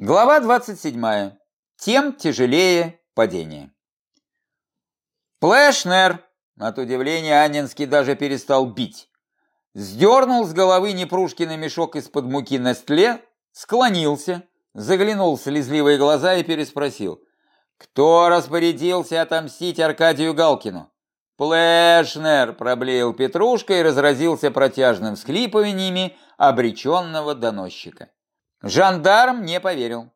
Глава 27. Тем тяжелее падение. Плешнер, от удивления Анинский даже перестал бить. Сдернул с головы Непрушкина мешок из-под муки на стле, склонился, заглянул в слезливые глаза и переспросил. «Кто распорядился отомстить Аркадию Галкину?» «Плешнер!» – проблеял Петрушка и разразился протяжным всхлипываниями обреченного доносчика. Жандарм не поверил.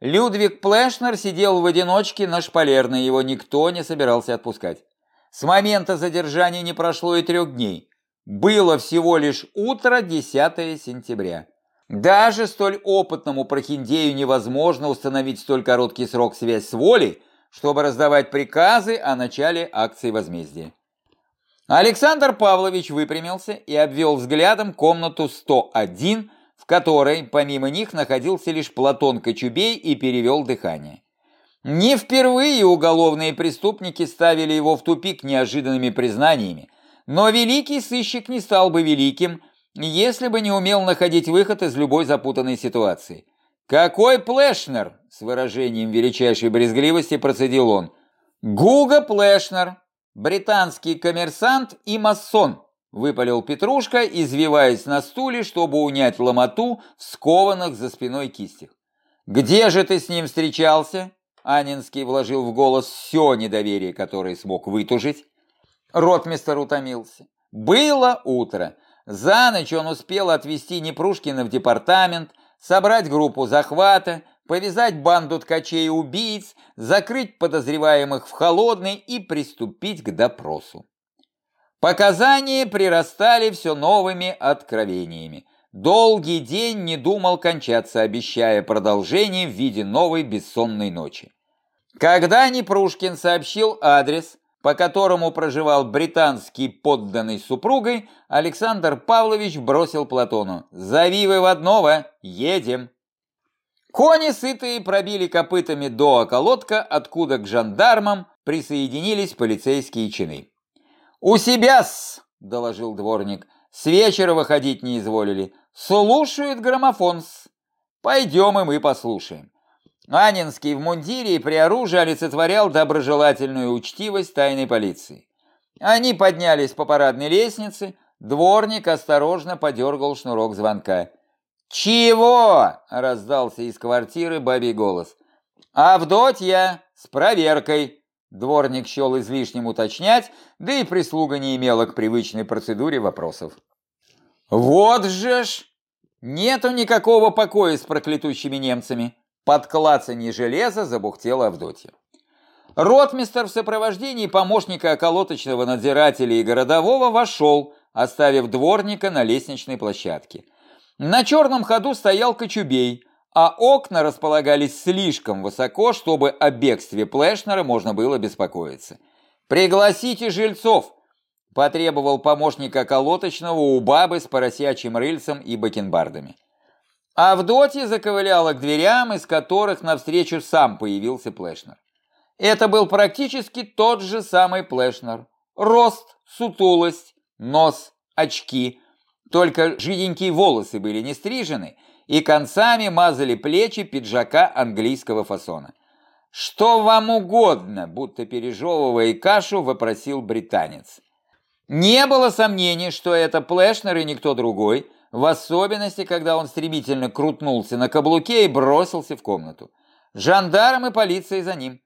Людвиг Плешнер сидел в одиночке на шпалерной, его никто не собирался отпускать. С момента задержания не прошло и трех дней. Было всего лишь утро 10 сентября. Даже столь опытному прохиндею невозможно установить столь короткий срок связь с волей, чтобы раздавать приказы о начале акции возмездия. Александр Павлович выпрямился и обвел взглядом комнату 101, в которой помимо них находился лишь Платон Кочубей и перевел дыхание. Не впервые уголовные преступники ставили его в тупик неожиданными признаниями, но великий сыщик не стал бы великим, если бы не умел находить выход из любой запутанной ситуации. «Какой Плешнер?» – с выражением величайшей брезгливости процедил он. «Гуга Плешнер, британский коммерсант и масон», Выпалил Петрушка, извиваясь на стуле, чтобы унять ломоту в скованных за спиной кистях. «Где же ты с ним встречался?» Анинский вложил в голос все недоверие, которое смог вытужить. Ротмистер утомился. Было утро. За ночь он успел отвезти Непрушкина в департамент, собрать группу захвата, повязать банду ткачей и убийц, закрыть подозреваемых в холодный и приступить к допросу. Показания прирастали все новыми откровениями. Долгий день не думал кончаться, обещая продолжение в виде новой бессонной ночи. Когда Непрушкин сообщил адрес, по которому проживал британский подданный супругой, Александр Павлович бросил Платону «Зови выводного, едем». Кони сытые пробили копытами до околотка, откуда к жандармам присоединились полицейские чины. «У себя-с!» — доложил дворник. «С вечера выходить не изволили. Слушают граммофон-с. Пойдем и мы послушаем». Анинский в мундире и при оружии олицетворял доброжелательную учтивость тайной полиции. Они поднялись по парадной лестнице, дворник осторожно подергал шнурок звонка. «Чего?» — раздался из квартиры бабий голос. «Авдотья, с проверкой!» Дворник счел излишним уточнять, да и прислуга не имела к привычной процедуре вопросов. «Вот же ж! Нету никакого покоя с проклятущими немцами!» Под клацанье железа забухтела Авдотья. Ротмистер в сопровождении помощника околоточного надзирателя и городового вошел, оставив дворника на лестничной площадке. На черном ходу стоял Кочубей, а окна располагались слишком высоко, чтобы о бегстве Плешнера можно было беспокоиться. «Пригласите жильцов!» – потребовал помощник околоточного у бабы с поросячьим рыльцем и бакенбардами. Авдотья заковыляла к дверям, из которых навстречу сам появился Плешнер. Это был практически тот же самый Плешнер. Рост, сутулость, нос, очки. Только жиденькие волосы были не стрижены – и концами мазали плечи пиджака английского фасона. «Что вам угодно?» – будто пережевывая кашу, вопросил британец. Не было сомнений, что это Плешнер и никто другой, в особенности, когда он стремительно крутнулся на каблуке и бросился в комнату. Жандарм и полиция за ним.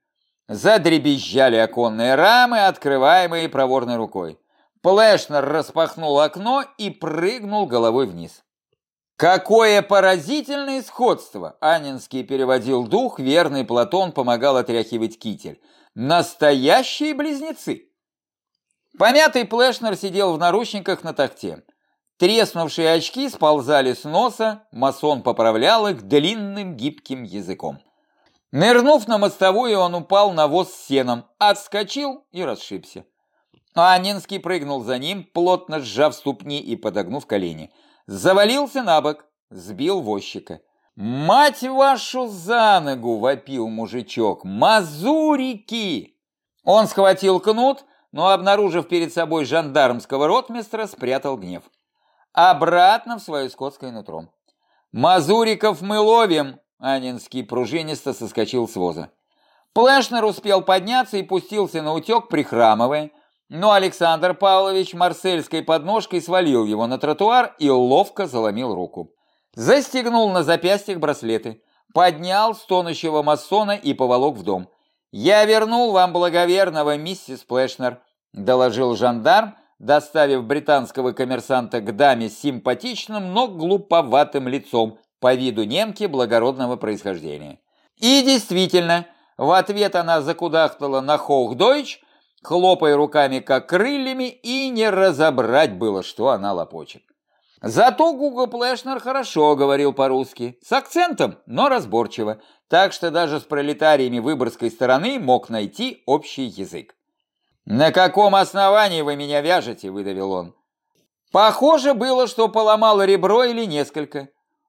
Задребезжали оконные рамы, открываемые проворной рукой. Плешнер распахнул окно и прыгнул головой вниз. Какое поразительное сходство! Анинский переводил дух, верный Платон помогал отряхивать китель. Настоящие близнецы! Помятый Плешнер сидел в наручниках на тахте. Треснувшие очки сползали с носа, масон поправлял их длинным гибким языком. Нырнув на мостовую, он упал на воз с сеном, отскочил и расшибся. Анинский прыгнул за ним, плотно сжав ступни и подогнув колени завалился на бок, сбил возчика. «Мать вашу за ногу!» — вопил мужичок. «Мазурики!» Он схватил кнут, но, обнаружив перед собой жандармского ротмистра, спрятал гнев. Обратно в свое скотское нутро. «Мазуриков мы ловим!» — Анинский пружинисто соскочил с воза. Плешнер успел подняться и пустился на утек, прихрамывая, но Александр Павлович марсельской подножкой свалил его на тротуар и ловко заломил руку. Застегнул на запястьях браслеты, поднял стонущего масона и поволок в дом. «Я вернул вам благоверного, миссис Плешнер», — доложил жандарм, доставив британского коммерсанта к даме с симпатичным, но глуповатым лицом, по виду немки благородного происхождения. И действительно, в ответ она закудахтала на хохдойч, хлопая руками как крыльями, и не разобрать было, что она лопочет. Зато Гуго Плешнер хорошо говорил по-русски, с акцентом, но разборчиво, так что даже с пролетариями выборгской стороны мог найти общий язык. «На каком основании вы меня вяжете?» – выдавил он. Похоже было, что поломало ребро или несколько,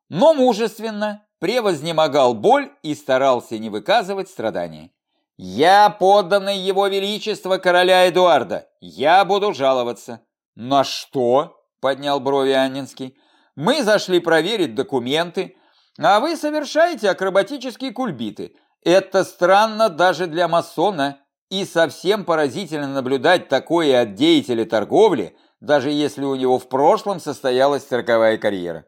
но мужественно превознемогал боль и старался не выказывать страдания. «Я подданный его величества короля Эдуарда, я буду жаловаться». «На что?» поднял брови Аннинский. Мы зашли проверить документы, а вы совершаете акробатические кульбиты. Это странно даже для масона, и совсем поразительно наблюдать такое от деятеля торговли, даже если у него в прошлом состоялась цирковая карьера.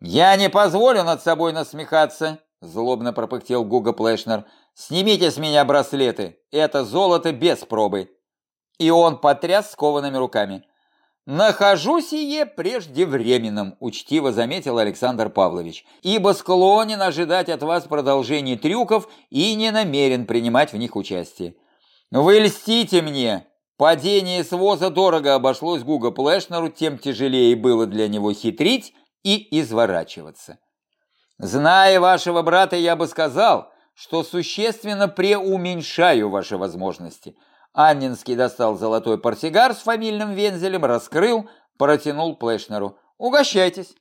«Я не позволю над собой насмехаться», – злобно пропыхтел Гуга Плешнер. «Снимите с меня браслеты, это золото без пробы». И он потряс скованными руками. «Нахожу сие преждевременным», – учтиво заметил Александр Павлович, «ибо склонен ожидать от вас продолжения трюков и не намерен принимать в них участие. Вы льстите мне. Падение с воза дорого обошлось Гуга Плешнеру, тем тяжелее было для него хитрить и изворачиваться. Зная вашего брата, я бы сказал, что существенно преуменьшаю ваши возможности – Аннинский достал золотой портсигар с фамильным вензелем, раскрыл, протянул Плешнеру. «Угощайтесь!»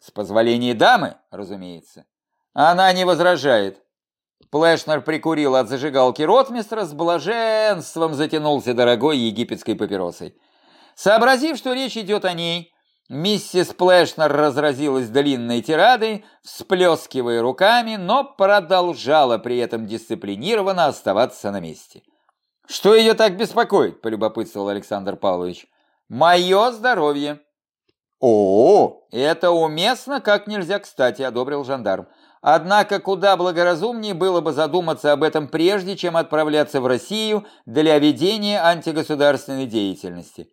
«С позволения дамы, разумеется». Она не возражает. Плешнер прикурил от зажигалки ротмистра, с блаженством затянулся дорогой египетской папиросой. Сообразив, что речь идет о ней, миссис Плешнер разразилась длинной тирадой, всплескивая руками, но продолжала при этом дисциплинированно оставаться на месте. «Что ее так беспокоит?» – полюбопытствовал Александр Павлович. «Мое здоровье». «О, это уместно, как нельзя кстати», – одобрил жандарм. Однако куда благоразумнее было бы задуматься об этом прежде, чем отправляться в Россию для ведения антигосударственной деятельности.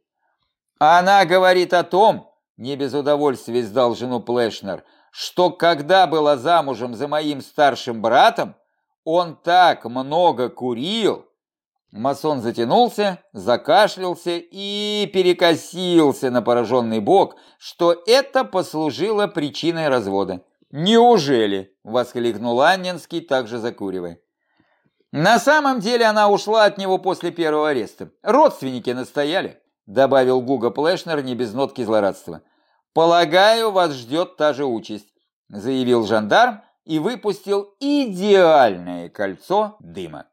Она говорит о том, не без удовольствия сдал жену Плешнер, что когда была замужем за моим старшим братом, он так много курил, Масон затянулся, закашлялся и перекосился на пораженный бок, что это послужило причиной развода. «Неужели?» – воскликнул Анненский, также закуривая. «На самом деле она ушла от него после первого ареста. Родственники настояли», – добавил Гуга Плешнер не без нотки злорадства. «Полагаю, вас ждет та же участь», – заявил жандарм и выпустил идеальное кольцо дыма.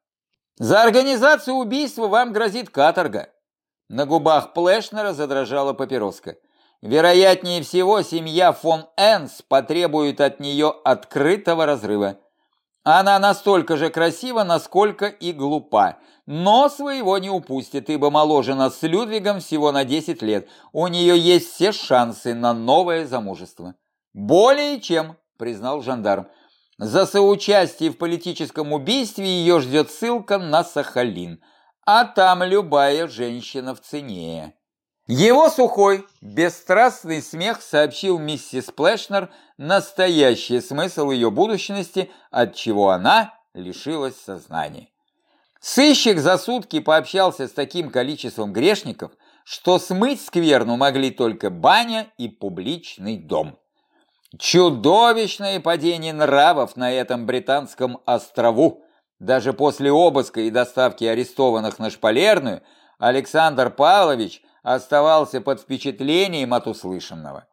За организацию убийства вам грозит каторга. На губах Плешнера задрожала папироска. Вероятнее всего, семья фон Энс потребует от нее открытого разрыва. Она настолько же красива, насколько и глупа, но своего не упустит, ибо моложе нас с Людвигом всего на 10 лет. У нее есть все шансы на новое замужество. Более чем, признал жандарм. За соучастие в политическом убийстве ее ждет ссылка на Сахалин, а там любая женщина в цене. Его сухой, бесстрастный смех сообщил миссис Плешнер настоящий смысл ее будущности, от чего она лишилась сознания. Сыщик за сутки пообщался с таким количеством грешников, что смыть скверну могли только баня и публичный дом. Чудовищное падение нравов на этом британском острову. Даже после обыска и доставки арестованных на шпалерную Александр Павлович оставался под впечатлением от услышанного.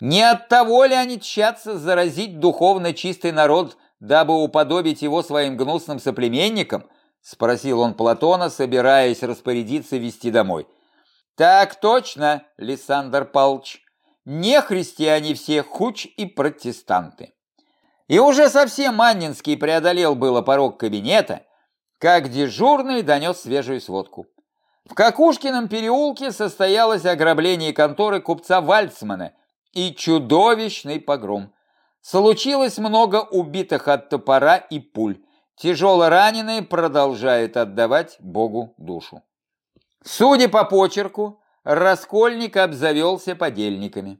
Не от того ли они тщатся заразить духовно чистый народ, дабы уподобить его своим гнусным соплеменникам? Спросил он Платона, собираясь распорядиться вести домой. Так точно, Лиссандр Павлович. Не христиане все, хуч и протестанты. И уже совсем Маннинский преодолел было порог кабинета, как дежурный донес свежую сводку. В Какушкином переулке состоялось ограбление конторы купца Вальцмана и чудовищный погром. Случилось много убитых от топора и пуль. Тяжело раненые продолжают отдавать Богу душу. Судя по почерку, Раскольник обзавелся подельниками.